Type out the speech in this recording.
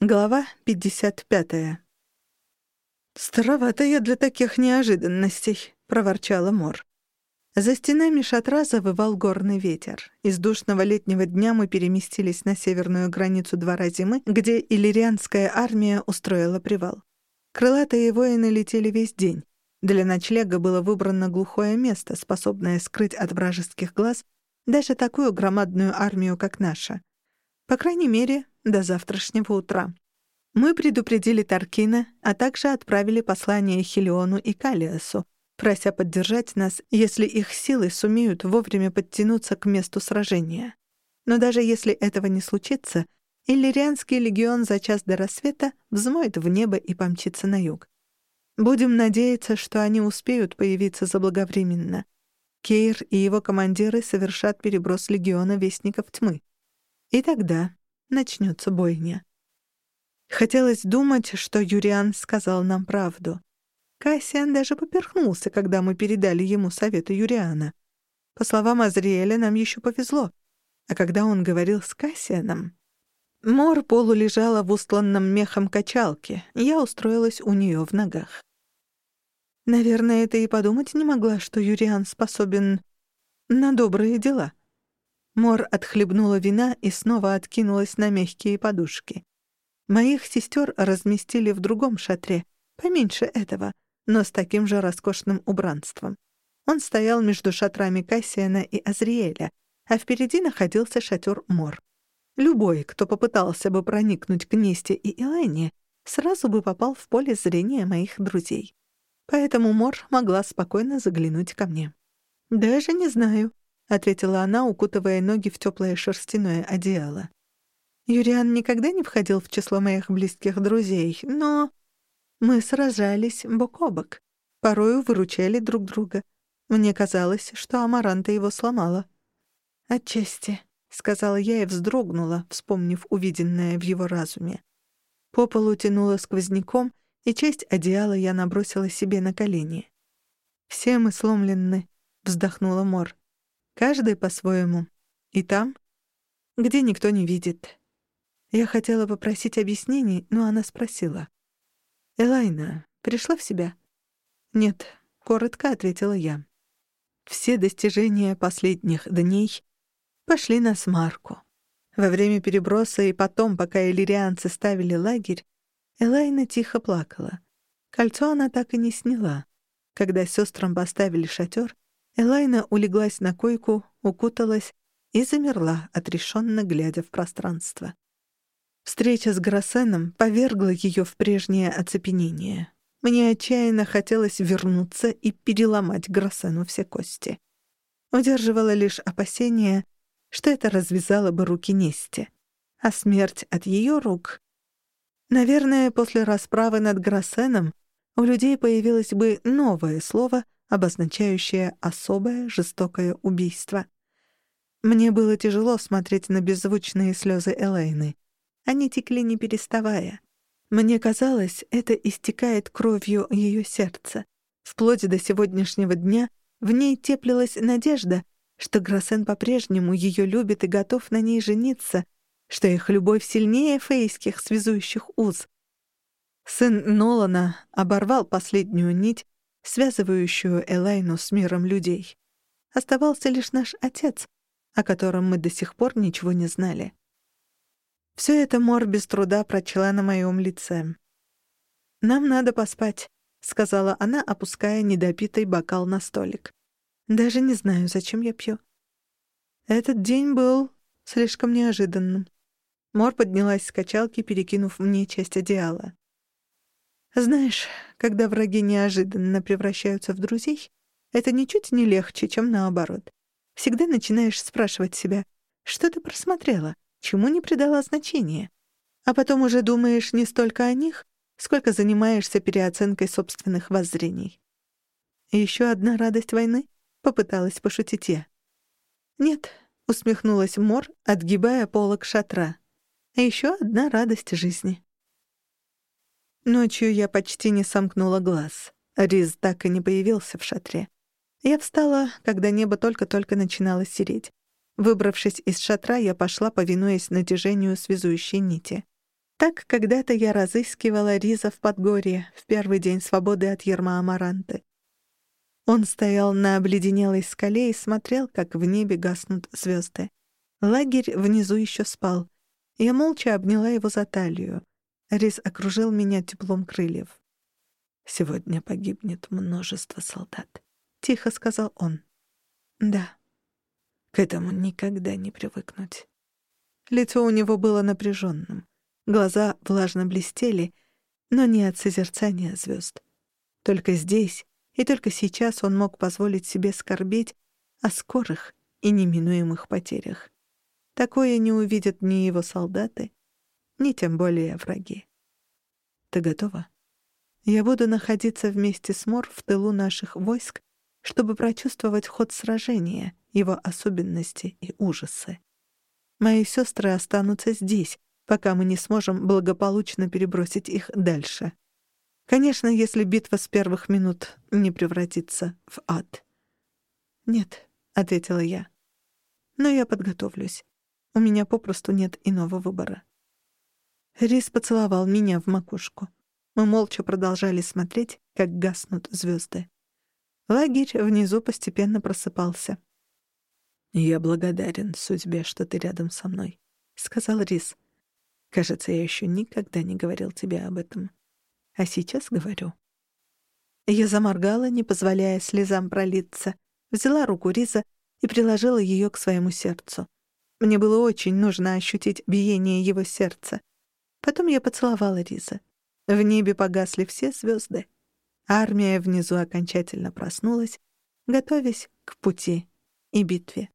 Глава 55. «Старовато я для таких неожиданностей», — проворчала Мор. За стенами шатра завывал горный ветер. Из душного летнего дня мы переместились на северную границу двора зимы, где иллирианская армия устроила привал. Крылатые воины летели весь день. Для ночлега было выбрано глухое место, способное скрыть от вражеских глаз даже такую громадную армию, как наша. По крайней мере, до завтрашнего утра. Мы предупредили Таркина, а также отправили послание Хелиону и Калиасу, прося поддержать нас, если их силы сумеют вовремя подтянуться к месту сражения. Но даже если этого не случится, Иллирианский легион за час до рассвета взмоет в небо и помчится на юг. Будем надеяться, что они успеют появиться заблаговременно. Кейр и его командиры совершат переброс легиона Вестников Тьмы. И тогда начнется бойня. Хотелось думать, что Юриан сказал нам правду. Кассиан даже поперхнулся, когда мы передали ему советы Юриана. По словам Азриэля, нам еще повезло. А когда он говорил с Кассианом... Мор полулежала в устланном мехом качалке, я устроилась у нее в ногах. Наверное, это и подумать не могла, что Юриан способен на добрые дела. Мор отхлебнула вина и снова откинулась на мягкие подушки. Моих сестер разместили в другом шатре, поменьше этого, но с таким же роскошным убранством. Он стоял между шатрами Кассиана и Азриэля, а впереди находился шатер Мор. Любой, кто попытался бы проникнуть к Несте и Элайне, сразу бы попал в поле зрения моих друзей. Поэтому Мор могла спокойно заглянуть ко мне. «Даже не знаю», — ответила она, укутывая ноги в теплое шерстяное одеяло. Юриан никогда не входил в число моих близких друзей, но мы сражались бок о бок, порою выручали друг друга. Мне казалось, что Амаранта его сломала. «Отчасти», — сказала я и вздрогнула, вспомнив увиденное в его разуме. По полу тянуло сквозняком, и часть одеяла я набросила себе на колени. «Все мы сломлены», — вздохнула Мор. Каждый по-своему. И там, где никто не видит. Я хотела попросить объяснений, но она спросила. «Элайна, пришла в себя?» «Нет», — коротко ответила я. Все достижения последних дней пошли на смарку. Во время переброса и потом, пока иллирианцы ставили лагерь, Элайна тихо плакала. Кольцо она так и не сняла. Когда сестрам поставили шатер, Элайна улеглась на койку, укуталась и замерла, отрешенно глядя в пространство. Встреча с Гроссеном повергла ее в прежнее оцепенение. Мне отчаянно хотелось вернуться и переломать Гроссену все кости. Удерживала лишь опасение, что это развязало бы руки Несте. А смерть от ее рук... Наверное, после расправы над Гроссеном у людей появилось бы новое слово — обозначающее особое жестокое убийство. Мне было тяжело смотреть на беззвучные слезы Элейны. Они текли не переставая. Мне казалось, это истекает кровью ее сердца. Вплоть до сегодняшнего дня в ней теплилась надежда, что Гроссен по-прежнему ее любит и готов на ней жениться, что их любовь сильнее фейских связующих уз. Сын Нолана оборвал последнюю нить, связывающую Элайну с миром людей. Оставался лишь наш отец, о котором мы до сих пор ничего не знали. Все это Мор без труда прочла на моем лице. «Нам надо поспать», — сказала она, опуская недопитый бокал на столик. «Даже не знаю, зачем я пью». Этот день был слишком неожиданным. Мор поднялась с качалки, перекинув мне часть одеяла. Знаешь, когда враги неожиданно превращаются в друзей, это ничуть не легче, чем наоборот. Всегда начинаешь спрашивать себя, что ты просмотрела, чему не придала значения. А потом уже думаешь не столько о них, сколько занимаешься переоценкой собственных воззрений. Еще одна радость войны? Попыталась пошутить я. Нет, усмехнулась Мор, отгибая полок шатра. Еще одна радость жизни. Ночью я почти не сомкнула глаз. Риз так и не появился в шатре. Я встала, когда небо только-только начинало сереть. Выбравшись из шатра, я пошла, повинуясь натяжению связующей нити. Так когда-то я разыскивала Риза в Подгорье в первый день свободы от Ерма Амаранты. Он стоял на обледенелой скале и смотрел, как в небе гаснут звезды. Лагерь внизу еще спал. Я молча обняла его за талию. Риз окружил меня теплом крыльев. «Сегодня погибнет множество солдат», — тихо сказал он. «Да». К этому никогда не привыкнуть. Лицо у него было напряженным. Глаза влажно блестели, но не от созерцания звезд. Только здесь и только сейчас он мог позволить себе скорбеть о скорых и неминуемых потерях. Такое не увидят ни его солдаты, ни тем более враги. Ты готова? Я буду находиться вместе с Мор в тылу наших войск, чтобы прочувствовать ход сражения, его особенности и ужасы. Мои сестры останутся здесь, пока мы не сможем благополучно перебросить их дальше. Конечно, если битва с первых минут не превратится в ад. «Нет», — ответила я. «Но я подготовлюсь. У меня попросту нет иного выбора. Рис поцеловал меня в макушку. Мы молча продолжали смотреть, как гаснут звезды. Лагерь внизу постепенно просыпался. «Я благодарен судьбе, что ты рядом со мной», — сказал Рис. «Кажется, я еще никогда не говорил тебе об этом. А сейчас говорю». Я заморгала, не позволяя слезам пролиться, взяла руку Риза и приложила ее к своему сердцу. Мне было очень нужно ощутить биение его сердца. Потом я поцеловала Риза. В небе погасли все звезды. Армия внизу окончательно проснулась, готовясь к пути и битве.